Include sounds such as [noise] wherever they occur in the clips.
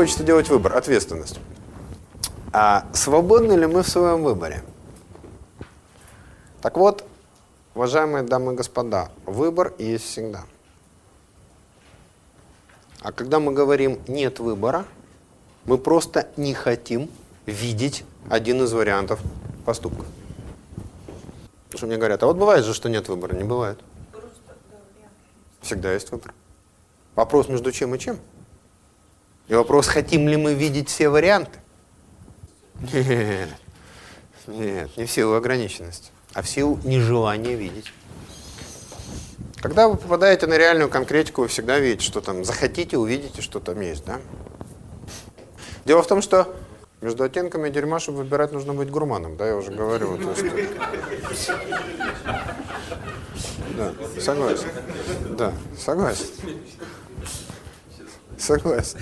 хочется делать выбор, ответственность. А свободны ли мы в своем выборе? Так вот, уважаемые дамы и господа, выбор есть всегда. А когда мы говорим «нет выбора», мы просто не хотим видеть один из вариантов поступка. Потому что мне говорят, а вот бывает же, что нет выбора. Не бывает. Всегда есть выбор. Вопрос между чем и чем. И вопрос, хотим ли мы видеть все варианты. Нет, нет, не в силу ограниченности, а в силу нежелания видеть. Когда вы попадаете на реальную конкретику, вы всегда видите, что там захотите, увидите, что там есть, да? Дело в том, что между оттенками дерьма, чтобы выбирать, нужно быть гурманом, да, я уже говорил. То есть... Да, согласен. Да, согласен. Согласен.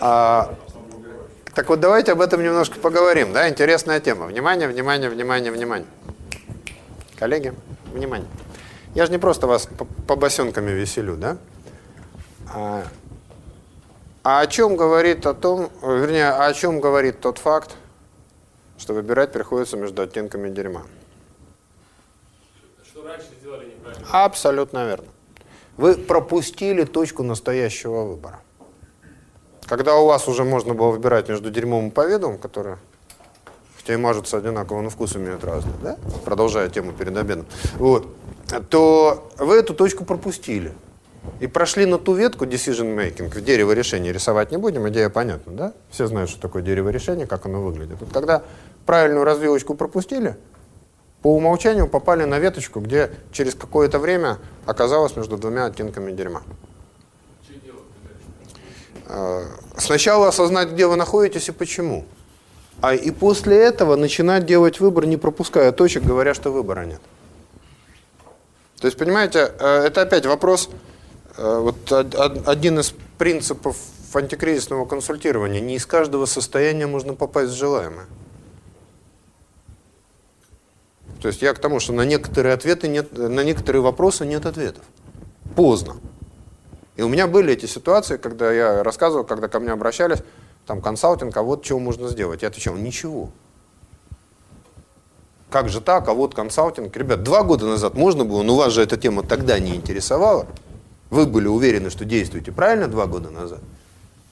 А, так вот, давайте об этом немножко поговорим, да, интересная тема. Внимание, внимание, внимание, внимание. Коллеги, внимание. Я же не просто вас по, по босенками веселю, да? А, а о чем говорит о том, вернее, о чем говорит тот факт, что выбирать приходится между оттенками дерьма? Что раньше сделали неправильно. Абсолютно верно. Вы пропустили точку настоящего выбора. Когда у вас уже можно было выбирать между дерьмом и поведом, которые, хотя и мажутся одинаково, но вкус имеют разный, да? продолжая тему перед обедом, вот, то вы эту точку пропустили. И прошли на ту ветку decision making, дерево решения рисовать не будем, идея понятна, да? Все знают, что такое дерево решения, как оно выглядит. Вот когда правильную развилочку пропустили, по умолчанию попали на веточку, где через какое-то время оказалось между двумя оттенками дерьма. А, сначала осознать, где вы находитесь и почему. А и после этого начинать делать выбор, не пропуская точек, говоря, что выбора нет. То есть, понимаете, э, это опять вопрос Э, вот один из принципов антикризисного консультирования. Не из каждого состояния можно попасть в желаемое. То есть я к тому, что на некоторые ответы нет, на некоторые вопросы нет ответов. Поздно. И у меня были эти ситуации, когда я рассказывал, когда ко мне обращались, там консалтинг, а вот что можно сделать. Я отвечал, ничего. Как же так, а вот консалтинг. Ребят, два года назад можно было, но вас же эта тема тогда не интересовала. Вы были уверены, что действуете правильно два года назад.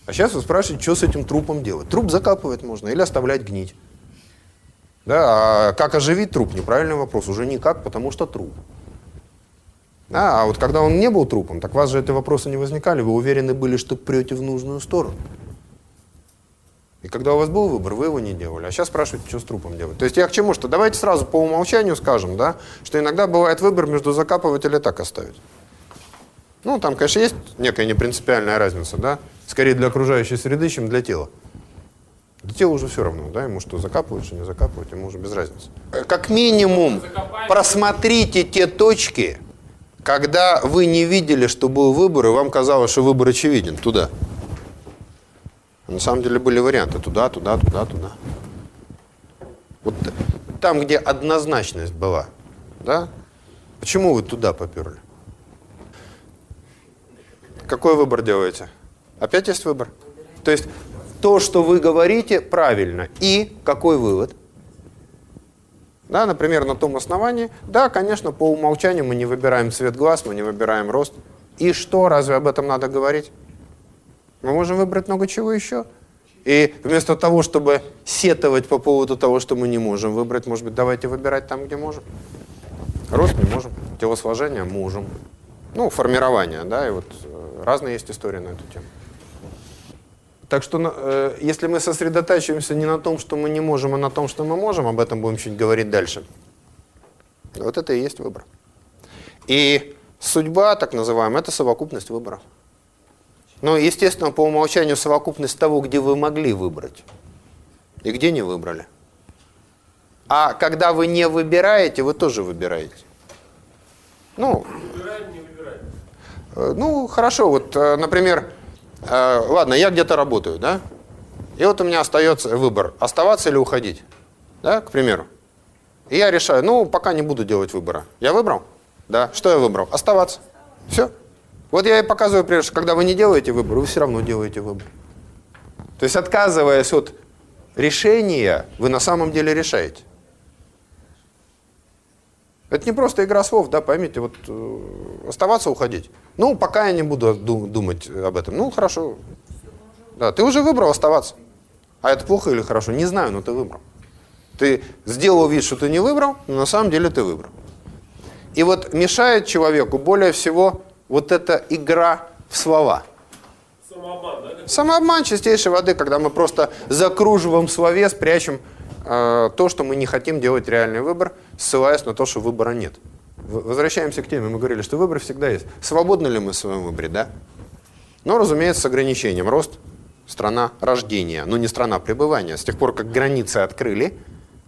А сейчас вы спрашиваете, что с этим трупом делать. Труп закапывать можно или оставлять гнить. Да, а как оживить труп? Неправильный вопрос. Уже никак, потому что труп. Да, а вот когда он не был трупом, так вас же эти вопросы не возникали. Вы уверены были, что прете в нужную сторону. И когда у вас был выбор, вы его не делали. А сейчас спрашиваете, что с трупом делать. То есть я к чему? Что давайте сразу по умолчанию скажем, да, что иногда бывает выбор между закапывать или так оставить. Ну, там, конечно, есть некая непринципиальная разница, да, скорее для окружающей среды, чем для тела. Для тела уже все равно, да, ему что закапывать, что не закапывать, ему уже без разницы. Как минимум, просмотрите те точки, когда вы не видели, что был выбор, и вам казалось, что выбор очевиден, туда. На самом деле были варианты туда, туда, туда, туда. Вот там, где однозначность была, да, почему вы туда поперли? Какой выбор делаете? Опять есть выбор. То есть то, что вы говорите, правильно. И какой вывод? Да, например, на том основании, да, конечно, по умолчанию мы не выбираем цвет глаз, мы не выбираем рост. И что, разве об этом надо говорить? Мы можем выбрать много чего еще. И вместо того, чтобы сетовать по поводу того, что мы не можем выбрать, может быть, давайте выбирать там, где можем. Рост не можем, телосложение можем. Ну, формирование, да, и вот Разные есть истории на эту тему. Так что, э, если мы сосредотачиваемся не на том, что мы не можем, а на том, что мы можем, об этом будем чуть говорить дальше, вот это и есть выбор. И судьба, так называемая, это совокупность выборов. Но, естественно, по умолчанию совокупность того, где вы могли выбрать и где не выбрали. А когда вы не выбираете, вы тоже выбираете. Ну, Выбираем, не Э, ну, хорошо, вот, э, например, э, ладно, я где-то работаю, да? И вот у меня остается выбор, оставаться или уходить, да, к примеру. И я решаю, ну, пока не буду делать выбора. Я выбрал? Да. Что я выбрал? Оставаться. Все. Вот я и показываю, например, что когда вы не делаете выбор, вы все равно делаете выбор. То есть отказываясь от решения, вы на самом деле решаете. Это не просто игра слов, да, поймите, вот э, оставаться, уходить. Ну, пока я не буду думать об этом. Ну, хорошо. Да, ты уже выбрал оставаться. А это плохо или хорошо? Не знаю, но ты выбрал. Ты сделал вид, что ты не выбрал, но на самом деле ты выбрал. И вот мешает человеку более всего вот эта игра в слова. Самообман, да? Самообман чистейшей воды, когда мы просто закруживаем в слове, спрячем э, то, что мы не хотим делать реальный выбор, ссылаясь на то, что выбора нет. Возвращаемся к теме. Мы говорили, что выбор всегда есть. Свободны ли мы в своем выборе, да? Но, разумеется, с ограничением. Рост, страна рождения, но не страна пребывания. С тех пор, как границы открыли,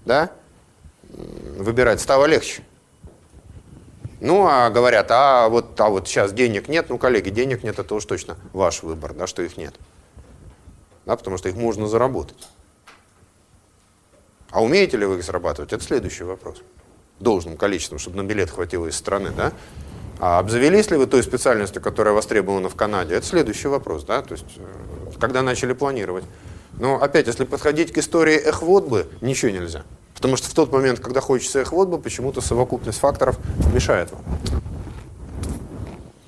да, выбирать стало легче. Ну, а говорят, а вот, а вот сейчас денег нет. Ну, коллеги, денег нет, это уж точно ваш выбор, да, что их нет. Да, потому что их можно заработать. А умеете ли вы их зарабатывать? Это следующий вопрос. Должным количеством, чтобы на билет хватило из страны, да? А обзавелись ли вы той специальностью, которая востребована в Канаде? Это следующий вопрос, да? То есть, э, когда начали планировать. Но опять, если подходить к истории эхвотбы, ничего нельзя. Потому что в тот момент, когда хочется их бы, почему-то совокупность факторов мешает вам.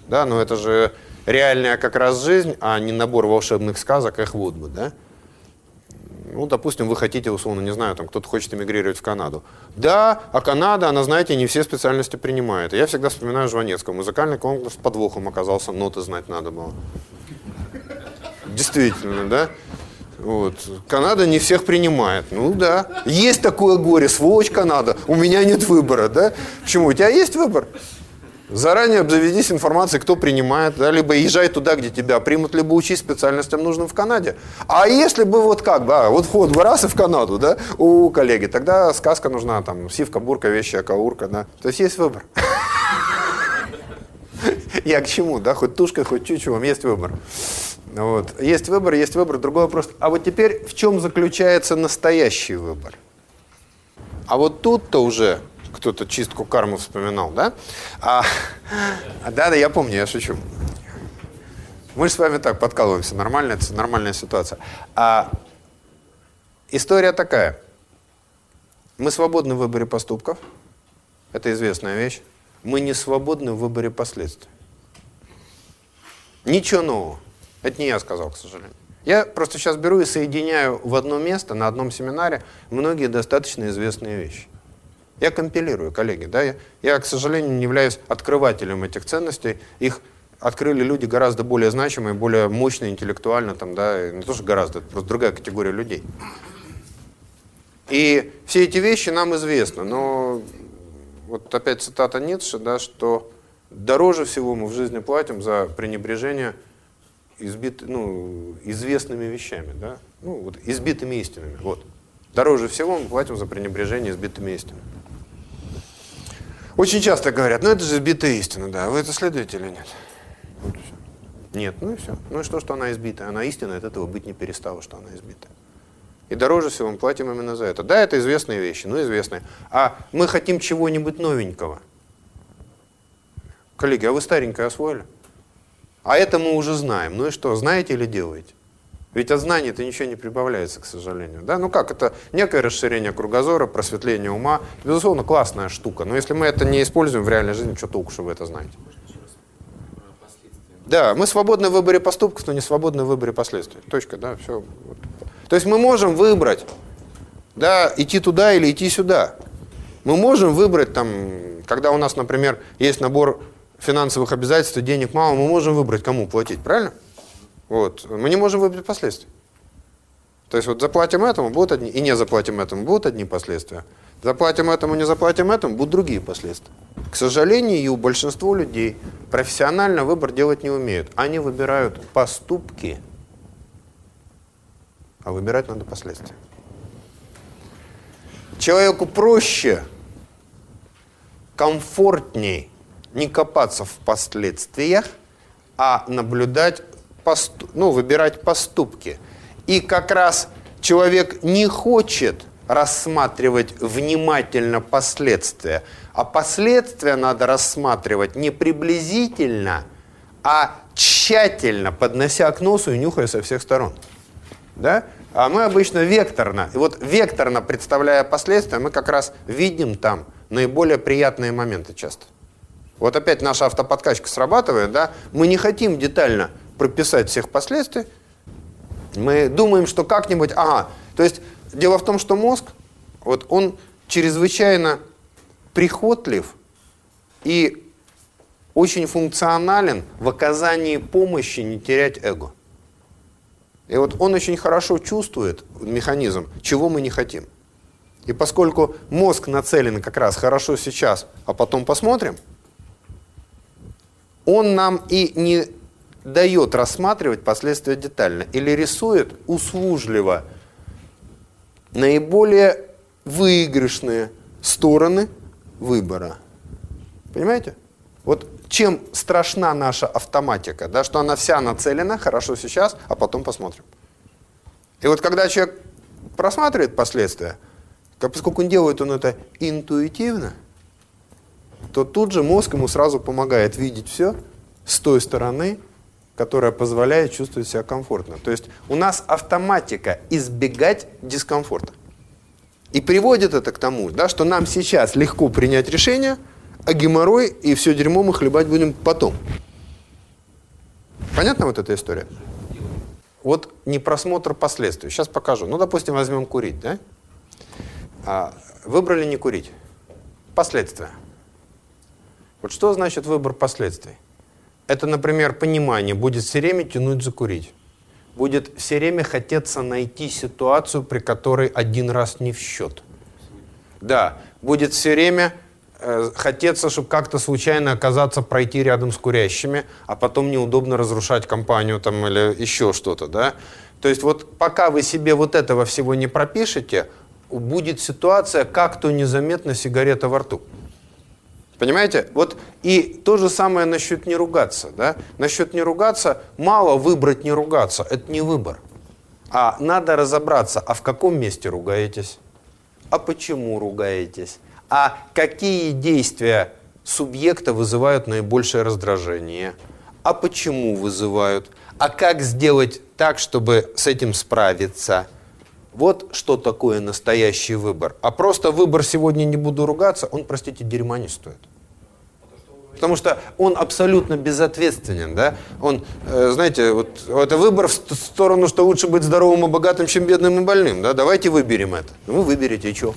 Да, но это же реальная как раз жизнь, а не набор волшебных сказок их бы, да? Ну, допустим, вы хотите, условно, не знаю, там кто-то хочет эмигрировать в Канаду. Да, а Канада, она, знаете, не все специальности принимает. Я всегда вспоминаю Жванецкого. Музыкальный конкурс подвохом оказался, ноты знать надо было. Действительно, да? Вот. Канада не всех принимает. Ну да. Есть такое горе, сволочь Канада. У меня нет выбора, да? Почему? У тебя есть выбор? Заранее обзаведись информацией, кто принимает, да, либо езжай туда, где тебя примут, либо учись специальностям нужным в Канаде. А если бы вот как, да, вот вход в раз и в Канаду, да, у коллеги, тогда сказка нужна, там, сивка, бурка, вещая, каурка, да. То есть есть выбор. Я к чему, да, хоть тушка, хоть чучелом, есть выбор. Вот. Есть выбор, есть выбор. Другой вопрос. А вот теперь в чем заключается настоящий выбор? А вот тут-то уже кто-то чистку кармы вспоминал, да? А, да, да, я помню, я шучу. Мы же с вами так подкалываемся, нормально, это нормальная ситуация. А история такая. Мы свободны в выборе поступков, это известная вещь. Мы не свободны в выборе последствий. Ничего нового. Это не я сказал, к сожалению. Я просто сейчас беру и соединяю в одно место, на одном семинаре, многие достаточно известные вещи. Я компилирую, коллеги. Да? Я, я, к сожалению, не являюсь открывателем этих ценностей. Их открыли люди гораздо более значимые, более мощные интеллектуально, там, да, не то, что гораздо, это просто другая категория людей. И все эти вещи нам известны, но вот опять цитата Ницше, да, что дороже всего мы в жизни платим за пренебрежение избит, ну, известными вещами, да? ну, вот, избитыми истинами. Вот. Дороже всего мы платим за пренебрежение избитыми истинами. Очень часто говорят, ну это же избитая истина, да, вы это следуете или нет? Вот нет, ну и все. Ну и что, что она избитая? Она истина, от этого быть не перестала, что она избитая. И дороже всего мы платим именно за это. Да, это известные вещи, ну известные. А мы хотим чего-нибудь новенького. Коллеги, а вы старенькое освоили? А это мы уже знаем. Ну и что, знаете или делаете? Ведь от знаний это ничего не прибавляется, к сожалению. Да? Ну как, это некое расширение кругозора, просветление ума. Безусловно, классная штука. Но если мы это не используем в реальной жизни, что толку, что вы это знаете? Да, мы свободны в выборе поступков, но не свободны в выборе последствий. Точка, да, все. То есть мы можем выбрать, да, идти туда или идти сюда. Мы можем выбрать там, когда у нас, например, есть набор финансовых обязательств, денег мало, мы можем выбрать, кому платить, правильно? Вот. Мы не можем выбрать последствия. То есть вот заплатим этому, будут одни, и не заплатим этому, будут одни последствия. Заплатим этому, не заплатим этому, будут другие последствия. К сожалению, у большинства людей профессионально выбор делать не умеют. Они выбирают поступки, а выбирать надо последствия. Человеку проще, комфортней не копаться в последствиях, а наблюдать, поступ, ну, выбирать поступки. И как раз человек не хочет рассматривать внимательно последствия, а последствия надо рассматривать не приблизительно, а тщательно поднося к носу и нюхая со всех сторон. Да? А мы обычно векторно. И вот векторно представляя последствия, мы как раз видим там наиболее приятные моменты часто. Вот опять наша автоподкачка срабатывает, да? Мы не хотим детально прописать всех последствий. Мы думаем, что как-нибудь... Ага, то есть дело в том, что мозг, вот он чрезвычайно прихотлив и очень функционален в оказании помощи не терять эго. И вот он очень хорошо чувствует механизм, чего мы не хотим. И поскольку мозг нацелен как раз хорошо сейчас, а потом посмотрим, он нам и не дает рассматривать последствия детально или рисует услужливо наиболее выигрышные стороны выбора. Понимаете? Вот чем страшна наша автоматика, да, что она вся нацелена, хорошо сейчас, а потом посмотрим. И вот когда человек просматривает последствия, поскольку делает он это интуитивно, то тут же мозг ему сразу помогает видеть все с той стороны, которая позволяет чувствовать себя комфортно. То есть у нас автоматика избегать дискомфорта. И приводит это к тому, да, что нам сейчас легко принять решение, а геморрой и все дерьмо мы хлебать будем потом. Понятна вот эта история? Вот не просмотр последствий. Сейчас покажу. Ну, допустим, возьмем курить, да? А, выбрали не курить. Последствия. Вот что значит выбор последствий? Это, например, понимание, будет все время тянуть закурить. Будет все время хотеться найти ситуацию, при которой один раз не в счет. Да, будет все время э, хотеться, чтобы как-то случайно оказаться, пройти рядом с курящими, а потом неудобно разрушать компанию там или еще что-то, да. То есть вот пока вы себе вот этого всего не пропишете, будет ситуация, как то незаметно сигарета во рту. Понимаете? Вот и то же самое насчет не ругаться. Да? Насчет не ругаться, мало выбрать не ругаться, это не выбор. А надо разобраться, а в каком месте ругаетесь, а почему ругаетесь, а какие действия субъекта вызывают наибольшее раздражение, а почему вызывают, а как сделать так, чтобы с этим справиться. Вот что такое настоящий выбор. А просто выбор сегодня не буду ругаться, он, простите, дерьма не стоит потому что он абсолютно безответственен, да, он, э, знаете, вот это выбор в сторону, что лучше быть здоровым и богатым, чем бедным и больным, да, давайте выберем это. Ну, вы выберете, и что?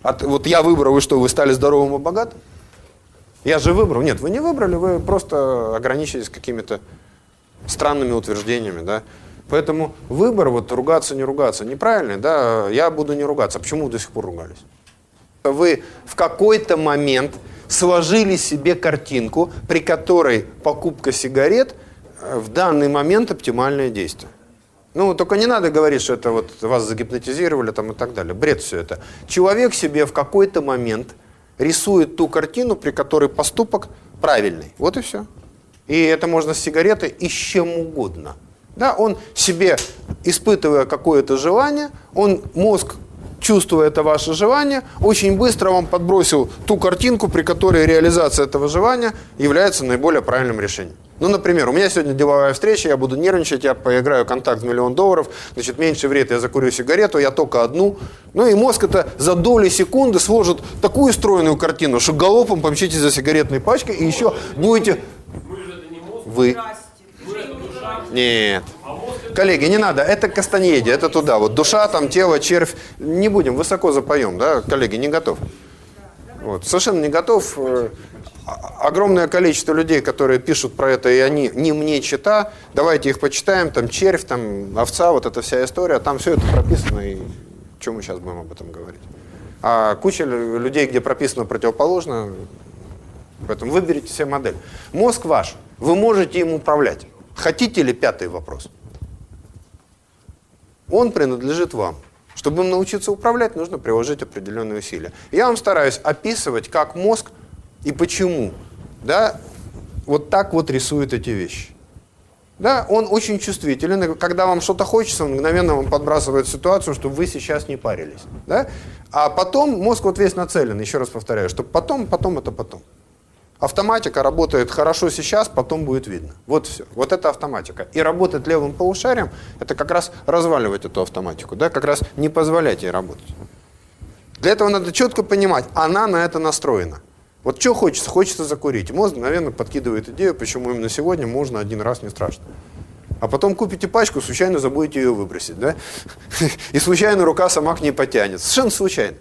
От, вот я выбрал, вы что, вы стали здоровым и богатым? Я же выбрал. Нет, вы не выбрали, вы просто ограничились какими-то странными утверждениями, да. Поэтому выбор, вот ругаться, не ругаться, неправильный, да, я буду не ругаться. А почему вы до сих пор ругались? Вы в какой-то момент сложили себе картинку, при которой покупка сигарет э, в данный момент оптимальное действие. Ну, только не надо говорить, что это вот вас загипнотизировали там и так далее. Бред все это. Человек себе в какой-то момент рисует ту картину, при которой поступок правильный. Вот и все. И это можно с сигаретой и с чем угодно. Да, он себе, испытывая какое-то желание, он мозг чувствуя это ваше желание, очень быстро вам подбросил ту картинку, при которой реализация этого желания является наиболее правильным решением. Ну, например, у меня сегодня деловая встреча, я буду нервничать, я поиграю контакт в миллион долларов, значит, меньше вред, я закурю сигарету, я только одну. Ну и мозг это за доли секунды сложит такую стройную картину, что галопом помчите за сигаретной пачкой и еще будете... Вы... Нет. Коллеги, не надо, это Кастаньеди, это туда. Вот душа, там, тело, червь. Не будем, высоко запоем, да, коллеги, не готов. Вот, совершенно не готов. Э, огромное количество людей, которые пишут про это, и они не мне чита, давайте их почитаем, там червь, там овца, вот эта вся история, там все это прописано, и чем мы сейчас будем об этом говорить? А куча людей, где прописано противоположно, поэтому выберите себе модель. Мозг ваш, вы можете им управлять. Хотите ли пятый вопрос? Он принадлежит вам. Чтобы им научиться управлять, нужно приложить определенные усилия. Я вам стараюсь описывать, как мозг и почему, да, вот так вот рисует эти вещи. Да, он очень чувствителен, когда вам что-то хочется, он мгновенно вам подбрасывает ситуацию, чтобы вы сейчас не парились. Да? А потом мозг вот весь нацелен, еще раз повторяю, что потом, потом это потом. Автоматика работает хорошо сейчас, потом будет видно. Вот все. Вот это автоматика. И работать левым полушарием, это как раз разваливать эту автоматику, да, как раз не позволять ей работать. Для этого надо четко понимать, она на это настроена. Вот что хочется? Хочется закурить. Мозг, наверное, подкидывает идею, почему именно сегодня можно один раз, не страшно. А потом купите пачку, случайно забудете ее выбросить, да? [laughs] И случайно рука сама к ней потянет. Совершенно случайно.